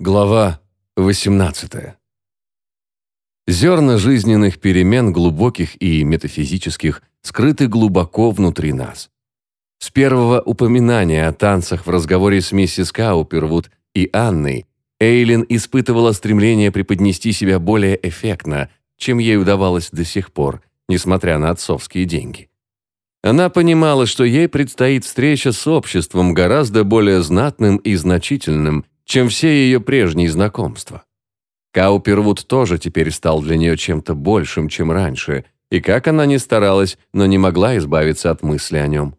Глава 18. Зерна жизненных перемен, глубоких и метафизических, скрыты глубоко внутри нас. С первого упоминания о танцах в разговоре с миссис Каупервуд и Анной Эйлин испытывала стремление преподнести себя более эффектно, чем ей удавалось до сих пор, несмотря на отцовские деньги. Она понимала, что ей предстоит встреча с обществом гораздо более знатным и значительным, чем все ее прежние знакомства. Каупервуд тоже теперь стал для нее чем-то большим, чем раньше, и как она ни старалась, но не могла избавиться от мысли о нем.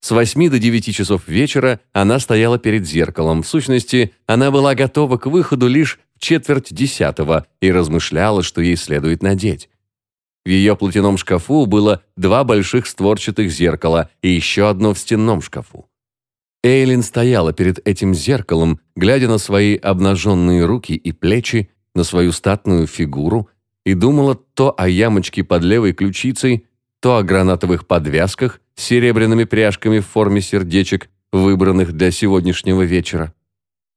С восьми до девяти часов вечера она стояла перед зеркалом. В сущности, она была готова к выходу лишь в четверть десятого и размышляла, что ей следует надеть. В ее платяном шкафу было два больших створчатых зеркала и еще одно в стенном шкафу. Эйлин стояла перед этим зеркалом, глядя на свои обнаженные руки и плечи, на свою статную фигуру, и думала то о ямочке под левой ключицей, то о гранатовых подвязках с серебряными пряжками в форме сердечек, выбранных для сегодняшнего вечера.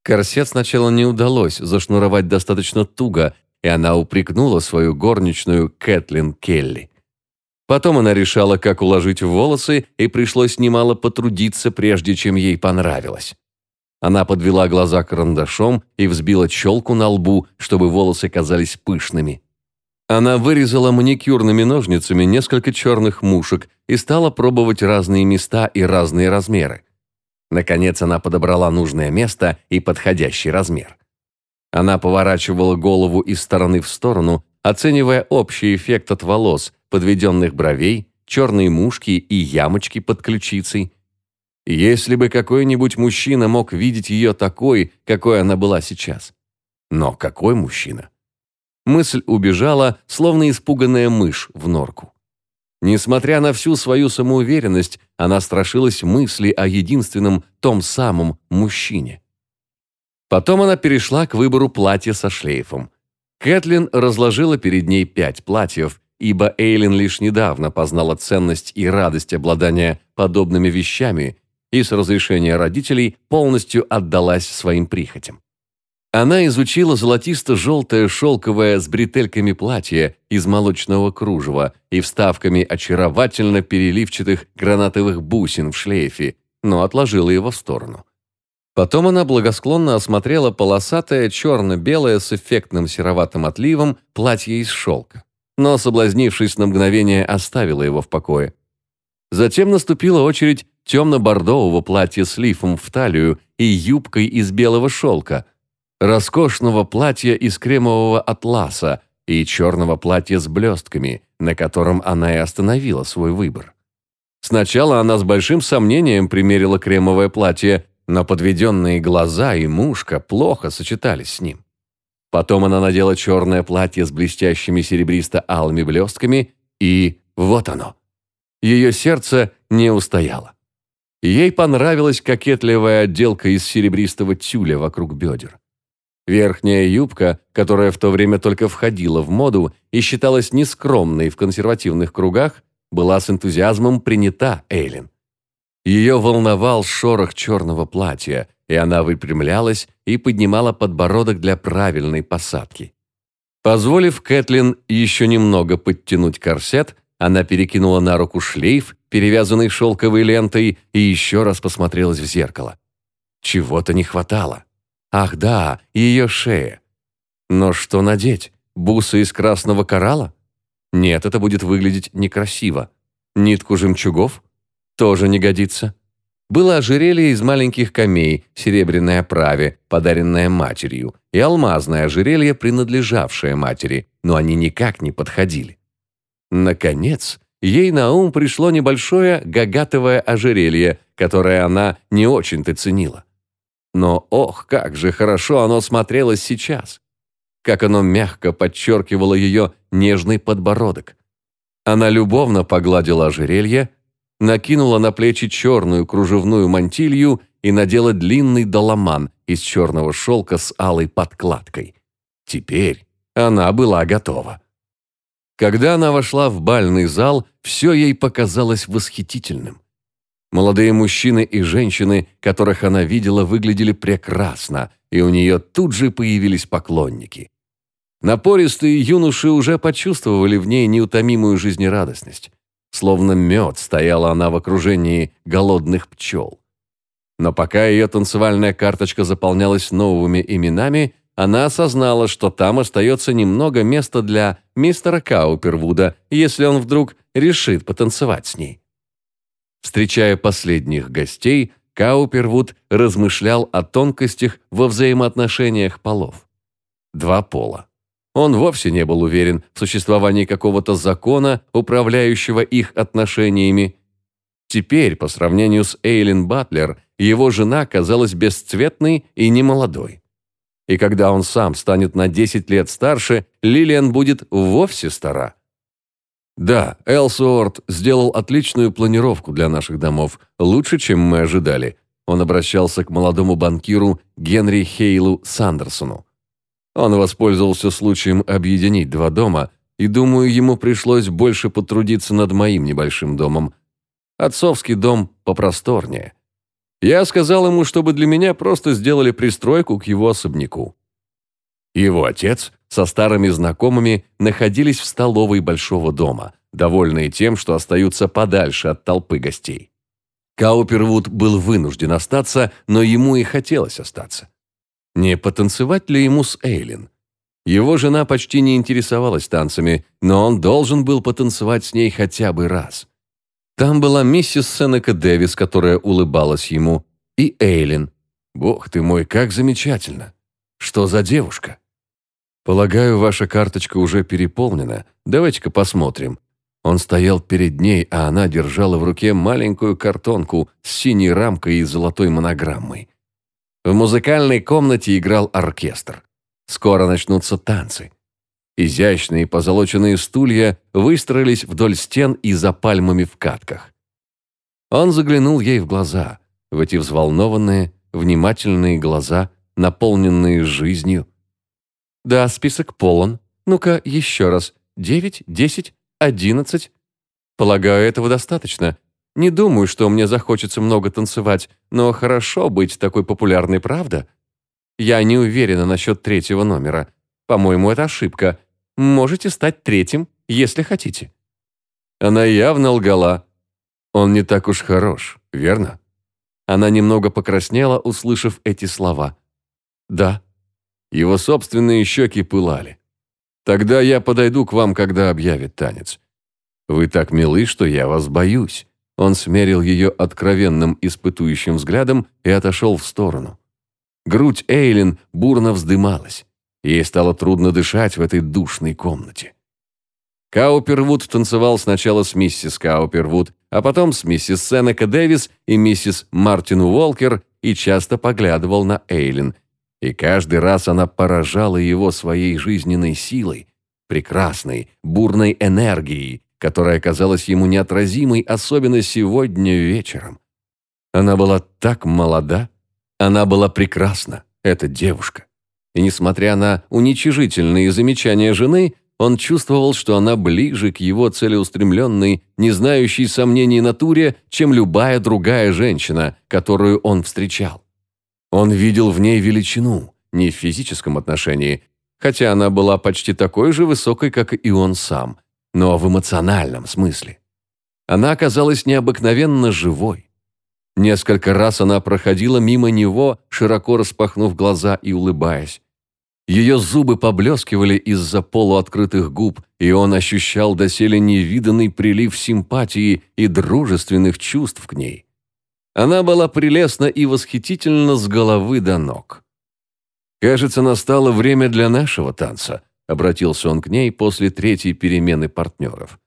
Корсет сначала не удалось зашнуровать достаточно туго, и она упрекнула свою горничную Кэтлин Келли. Потом она решала, как уложить волосы, и пришлось немало потрудиться, прежде чем ей понравилось. Она подвела глаза карандашом и взбила челку на лбу, чтобы волосы казались пышными. Она вырезала маникюрными ножницами несколько черных мушек и стала пробовать разные места и разные размеры. Наконец она подобрала нужное место и подходящий размер. Она поворачивала голову из стороны в сторону, оценивая общий эффект от волос, подведенных бровей, черные мушки и ямочки под ключицей. Если бы какой-нибудь мужчина мог видеть ее такой, какой она была сейчас. Но какой мужчина? Мысль убежала, словно испуганная мышь в норку. Несмотря на всю свою самоуверенность, она страшилась мысли о единственном, том самом мужчине. Потом она перешла к выбору платья со шлейфом. Кэтлин разложила перед ней пять платьев, ибо Эйлин лишь недавно познала ценность и радость обладания подобными вещами и с разрешения родителей полностью отдалась своим прихотям. Она изучила золотисто-желтое шелковое с бретельками платье из молочного кружева и вставками очаровательно переливчатых гранатовых бусин в шлейфе, но отложила его в сторону. Потом она благосклонно осмотрела полосатое черно-белое с эффектным сероватым отливом платье из шелка но, соблазнившись на мгновение, оставила его в покое. Затем наступила очередь темно-бордового платья с лифом в талию и юбкой из белого шелка, роскошного платья из кремового атласа и черного платья с блестками, на котором она и остановила свой выбор. Сначала она с большим сомнением примерила кремовое платье, но подведенные глаза и мушка плохо сочетались с ним. Потом она надела черное платье с блестящими серебристо-алыми блестками, и вот оно. Ее сердце не устояло. Ей понравилась кокетливая отделка из серебристого тюля вокруг бедер. Верхняя юбка, которая в то время только входила в моду и считалась нескромной в консервативных кругах, была с энтузиазмом принята Эйлин. Ее волновал шорох черного платья, и она выпрямлялась и поднимала подбородок для правильной посадки. Позволив Кэтлин еще немного подтянуть корсет, она перекинула на руку шлейф, перевязанный шелковой лентой, и еще раз посмотрелась в зеркало. Чего-то не хватало. Ах да, ее шея. Но что надеть? Бусы из красного коралла? Нет, это будет выглядеть некрасиво. Нитку жемчугов? Тоже не годится было ожерелье из маленьких камей, серебряной оправе, подаренное матерью, и алмазное ожерелье, принадлежавшее матери, но они никак не подходили. Наконец, ей на ум пришло небольшое гагатовое ожерелье, которое она не очень-то ценила. Но ох, как же хорошо оно смотрелось сейчас! Как оно мягко подчеркивало ее нежный подбородок. Она любовно погладила ожерелье, накинула на плечи черную кружевную мантилью и надела длинный доломан из черного шелка с алой подкладкой. Теперь она была готова. Когда она вошла в бальный зал, все ей показалось восхитительным. Молодые мужчины и женщины, которых она видела, выглядели прекрасно, и у нее тут же появились поклонники. Напористые юноши уже почувствовали в ней неутомимую жизнерадостность. Словно мед стояла она в окружении голодных пчел. Но пока ее танцевальная карточка заполнялась новыми именами, она осознала, что там остается немного места для мистера Каупервуда, если он вдруг решит потанцевать с ней. Встречая последних гостей, Каупервуд размышлял о тонкостях во взаимоотношениях полов. Два пола. Он вовсе не был уверен в существовании какого-то закона, управляющего их отношениями. Теперь, по сравнению с Эйлин Батлер, его жена казалась бесцветной и немолодой. И когда он сам станет на 10 лет старше, Лилиан будет вовсе стара. Да, Элсуорт сделал отличную планировку для наших домов, лучше, чем мы ожидали. Он обращался к молодому банкиру Генри Хейлу Сандерсону. Он воспользовался случаем объединить два дома, и, думаю, ему пришлось больше потрудиться над моим небольшим домом. Отцовский дом попросторнее. Я сказал ему, чтобы для меня просто сделали пристройку к его особняку. Его отец со старыми знакомыми находились в столовой большого дома, довольные тем, что остаются подальше от толпы гостей. Каупервуд был вынужден остаться, но ему и хотелось остаться. Не потанцевать ли ему с Эйлин? Его жена почти не интересовалась танцами, но он должен был потанцевать с ней хотя бы раз. Там была миссис Сенека Дэвис, которая улыбалась ему, и Эйлин. Бог ты мой, как замечательно! Что за девушка? Полагаю, ваша карточка уже переполнена. Давайте-ка посмотрим. Он стоял перед ней, а она держала в руке маленькую картонку с синей рамкой и золотой монограммой. В музыкальной комнате играл оркестр. Скоро начнутся танцы. Изящные позолоченные стулья выстроились вдоль стен и за пальмами в катках. Он заглянул ей в глаза, в эти взволнованные, внимательные глаза, наполненные жизнью. «Да, список полон. Ну-ка, еще раз. Девять, десять, одиннадцать. Полагаю, этого достаточно. Не думаю, что мне захочется много танцевать, но хорошо быть такой популярной, правда? Я не уверена насчет третьего номера. По-моему, это ошибка. Можете стать третьим, если хотите». Она явно лгала. Он не так уж хорош, верно? Она немного покраснела, услышав эти слова. «Да». Его собственные щеки пылали. «Тогда я подойду к вам, когда объявит танец. Вы так милы, что я вас боюсь». Он смерил ее откровенным испытующим взглядом и отошел в сторону. Грудь Эйлин бурно вздымалась. Ей стало трудно дышать в этой душной комнате. Каупервуд танцевал сначала с миссис Каупервуд, а потом с миссис Сенека Дэвис и миссис Мартин Уолкер и часто поглядывал на Эйлин. И каждый раз она поражала его своей жизненной силой, прекрасной, бурной энергией, которая казалась ему неотразимой, особенно сегодня вечером. Она была так молода, она была прекрасна, эта девушка. И несмотря на уничижительные замечания жены, он чувствовал, что она ближе к его целеустремленной, не знающей сомнений натуре, чем любая другая женщина, которую он встречал. Он видел в ней величину, не в физическом отношении, хотя она была почти такой же высокой, как и он сам, но в эмоциональном смысле. Она оказалась необыкновенно живой. Несколько раз она проходила мимо него, широко распахнув глаза и улыбаясь. Ее зубы поблескивали из-за полуоткрытых губ, и он ощущал доселе невиданный прилив симпатии и дружественных чувств к ней. Она была прелестна и восхитительна с головы до ног. «Кажется, настало время для нашего танца», обратился он к ней после третьей перемены партнеров.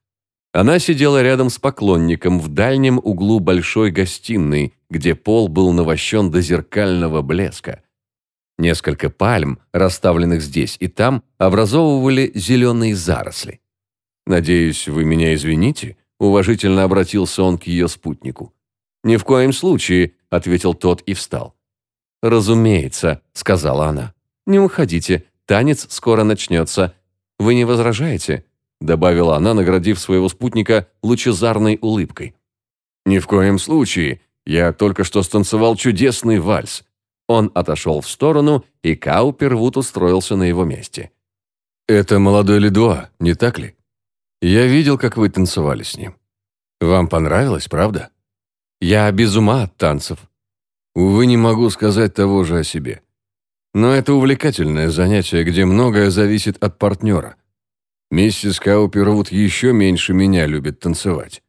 Она сидела рядом с поклонником в дальнем углу большой гостиной, где пол был навощен до зеркального блеска. Несколько пальм, расставленных здесь и там, образовывали зеленые заросли. «Надеюсь, вы меня извините?» – уважительно обратился он к ее спутнику. «Ни в коем случае», – ответил тот и встал. «Разумеется», – сказала она. «Не уходите, Танец скоро начнется. Вы не возражаете?» добавила она, наградив своего спутника лучезарной улыбкой. «Ни в коем случае. Я только что станцевал чудесный вальс. Он отошел в сторону, и Каупервуд устроился на его месте. «Это молодой Ледуа, не так ли? Я видел, как вы танцевали с ним. Вам понравилось, правда? Я без ума от танцев. Увы, не могу сказать того же о себе. Но это увлекательное занятие, где многое зависит от партнера. Миссис Каупервуд еще меньше меня любит танцевать.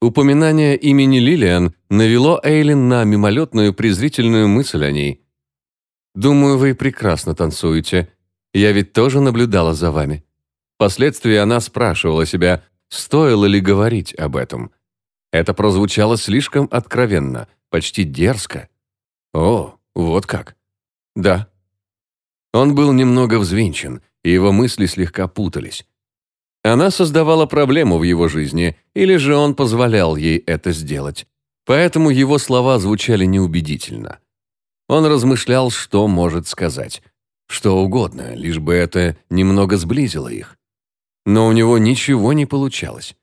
Упоминание имени Лилиан навело Эйлин на мимолетную презрительную мысль о ней. «Думаю, вы прекрасно танцуете. Я ведь тоже наблюдала за вами». Впоследствии она спрашивала себя, стоило ли говорить об этом. Это прозвучало слишком откровенно, почти дерзко. «О, вот как». «Да». Он был немного взвинчен, и его мысли слегка путались. Она создавала проблему в его жизни, или же он позволял ей это сделать. Поэтому его слова звучали неубедительно. Он размышлял, что может сказать. Что угодно, лишь бы это немного сблизило их. Но у него ничего не получалось.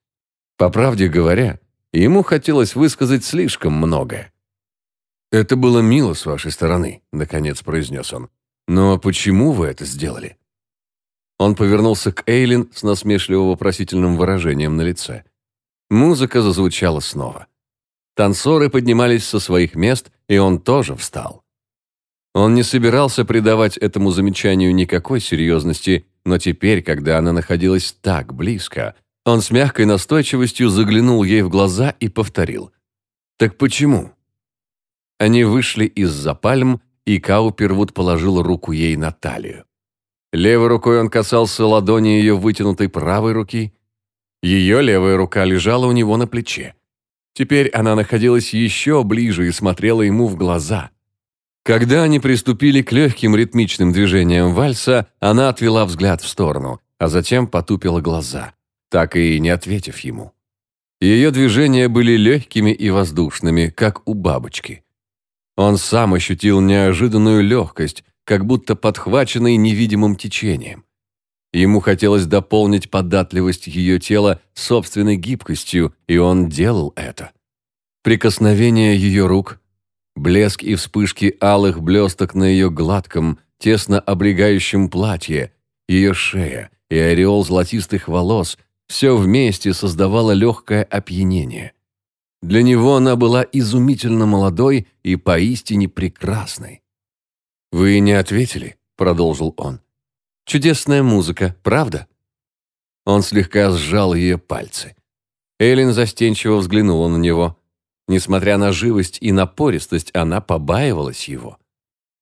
По правде говоря, ему хотелось высказать слишком многое. «Это было мило с вашей стороны», — наконец произнес он. «Но почему вы это сделали?» Он повернулся к Эйлин с насмешливо-вопросительным выражением на лице. Музыка зазвучала снова. Танцоры поднимались со своих мест, и он тоже встал. Он не собирался придавать этому замечанию никакой серьезности, но теперь, когда она находилась так близко, он с мягкой настойчивостью заглянул ей в глаза и повторил. «Так почему?» Они вышли из-за пальм, и Каупервуд положил руку ей на талию. Левой рукой он касался ладони ее вытянутой правой руки. Ее левая рука лежала у него на плече. Теперь она находилась еще ближе и смотрела ему в глаза. Когда они приступили к легким ритмичным движениям вальса, она отвела взгляд в сторону, а затем потупила глаза, так и не ответив ему. Ее движения были легкими и воздушными, как у бабочки. Он сам ощутил неожиданную легкость, как будто подхваченный невидимым течением. Ему хотелось дополнить податливость ее тела собственной гибкостью, и он делал это. Прикосновение ее рук, блеск и вспышки алых блесток на ее гладком, тесно облегающем платье, ее шея и ореол золотистых волос – все вместе создавало легкое опьянение. Для него она была изумительно молодой и поистине прекрасной. «Вы не ответили», — продолжил он. «Чудесная музыка, правда?» Он слегка сжал ее пальцы. Эллен застенчиво взглянула на него. Несмотря на живость и напористость, она побаивалась его.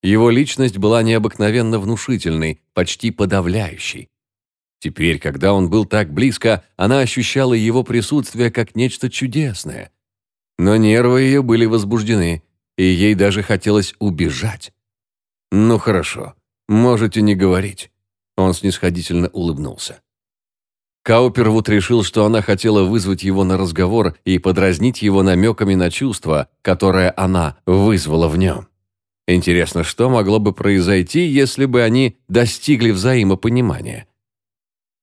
Его личность была необыкновенно внушительной, почти подавляющей. Теперь, когда он был так близко, она ощущала его присутствие как нечто чудесное. Но нервы ее были возбуждены, и ей даже хотелось убежать. «Ну хорошо, можете не говорить». Он снисходительно улыбнулся. Каупервуд решил, что она хотела вызвать его на разговор и подразнить его намеками на чувства, которое она вызвала в нем. Интересно, что могло бы произойти, если бы они достигли взаимопонимания?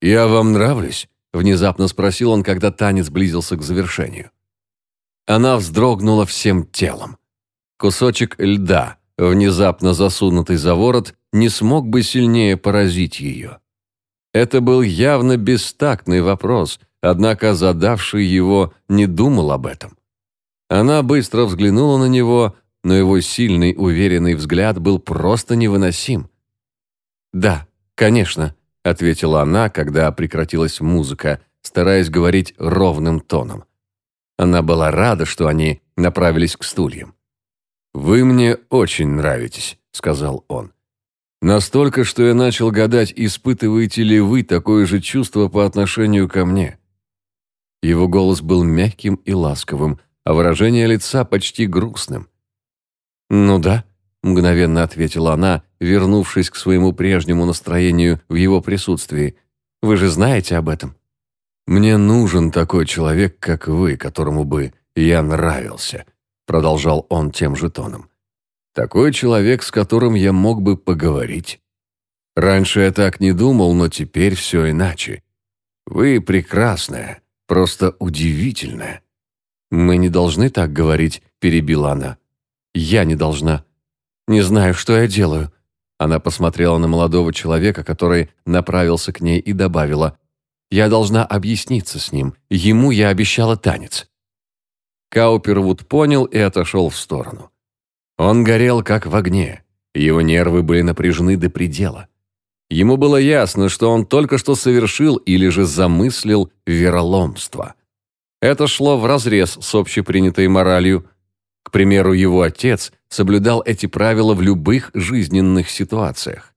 «Я вам нравлюсь?» – внезапно спросил он, когда танец близился к завершению. Она вздрогнула всем телом. Кусочек льда, внезапно засунутый за ворот, не смог бы сильнее поразить ее. Это был явно бестактный вопрос, однако задавший его не думал об этом. Она быстро взглянула на него, но его сильный, уверенный взгляд был просто невыносим. «Да, конечно», — ответила она, когда прекратилась музыка, стараясь говорить ровным тоном. Она была рада, что они направились к стульям. «Вы мне очень нравитесь», — сказал он. «Настолько, что я начал гадать, испытываете ли вы такое же чувство по отношению ко мне». Его голос был мягким и ласковым, а выражение лица почти грустным. «Ну да», — мгновенно ответила она, вернувшись к своему прежнему настроению в его присутствии. «Вы же знаете об этом?» «Мне нужен такой человек, как вы, которому бы я нравился», продолжал он тем же тоном. Такой человек, с которым я мог бы поговорить. Раньше я так не думал, но теперь все иначе. Вы прекрасная, просто удивительная. Мы не должны так говорить, перебила она. Я не должна. «Не знаю, что я делаю». Она посмотрела на молодого человека, который направился к ней и добавила, «Я должна объясниться с ним. Ему я обещала танец». Каупервуд понял и отошел в сторону. Он горел, как в огне. Его нервы были напряжены до предела. Ему было ясно, что он только что совершил или же замыслил вероломство. Это шло вразрез с общепринятой моралью. К примеру, его отец соблюдал эти правила в любых жизненных ситуациях.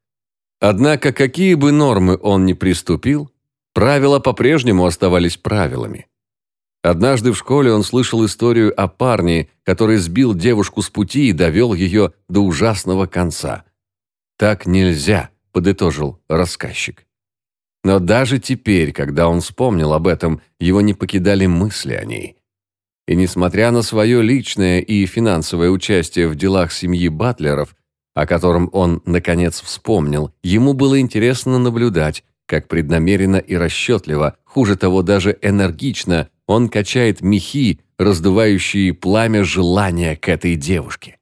Однако, какие бы нормы он ни приступил, правила по-прежнему оставались правилами. Однажды в школе он слышал историю о парне, который сбил девушку с пути и довел ее до ужасного конца. «Так нельзя», – подытожил рассказчик. Но даже теперь, когда он вспомнил об этом, его не покидали мысли о ней. И несмотря на свое личное и финансовое участие в делах семьи Батлеров, о котором он, наконец, вспомнил, ему было интересно наблюдать, как преднамеренно и расчетливо, хуже того, даже энергично, он качает мехи, раздувающие пламя желания к этой девушке.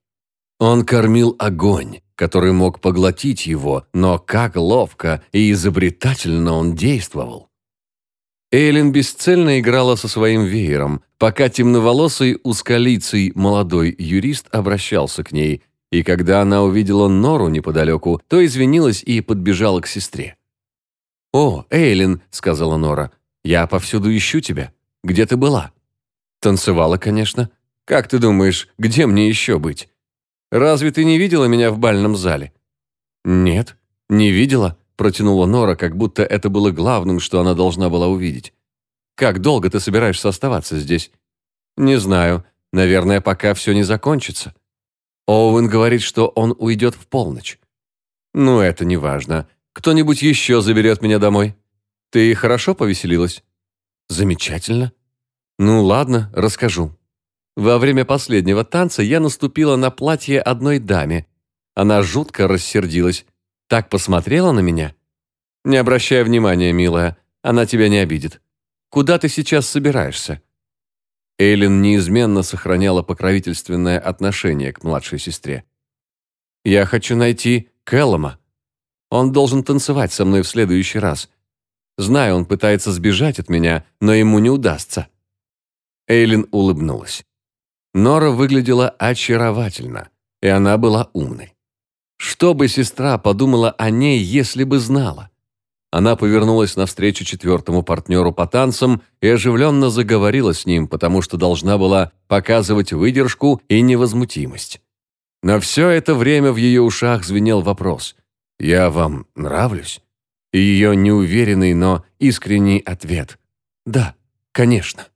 Он кормил огонь, который мог поглотить его, но как ловко и изобретательно он действовал. Эйлин бесцельно играла со своим веером, пока темноволосый узколицый молодой юрист обращался к ней, и когда она увидела Нору неподалеку, то извинилась и подбежала к сестре. «О, Эйлин», — сказала Нора, — «я повсюду ищу тебя. Где ты была?» «Танцевала, конечно. Как ты думаешь, где мне еще быть? Разве ты не видела меня в бальном зале?» «Нет, не видела», — протянула Нора, как будто это было главным, что она должна была увидеть. «Как долго ты собираешься оставаться здесь?» «Не знаю. Наверное, пока все не закончится». Оуэн говорит, что он уйдет в полночь. «Ну, это не важно. Кто-нибудь еще заберет меня домой. Ты хорошо повеселилась?» «Замечательно. Ну ладно, расскажу. Во время последнего танца я наступила на платье одной даме. Она жутко рассердилась. Так посмотрела на меня. Не обращай внимания, милая, она тебя не обидит. Куда ты сейчас собираешься?» Эйлин неизменно сохраняла покровительственное отношение к младшей сестре. «Я хочу найти Кэллома. Он должен танцевать со мной в следующий раз. Знаю, он пытается сбежать от меня, но ему не удастся». Эйлин улыбнулась. Нора выглядела очаровательно, и она была умной. Что бы сестра подумала о ней, если бы знала? Она повернулась навстречу четвертому партнеру по танцам и оживленно заговорила с ним, потому что должна была показывать выдержку и невозмутимость. На все это время в ее ушах звенел вопрос «Я вам нравлюсь?» Ее неуверенный, но искренний ответ. «Да, конечно».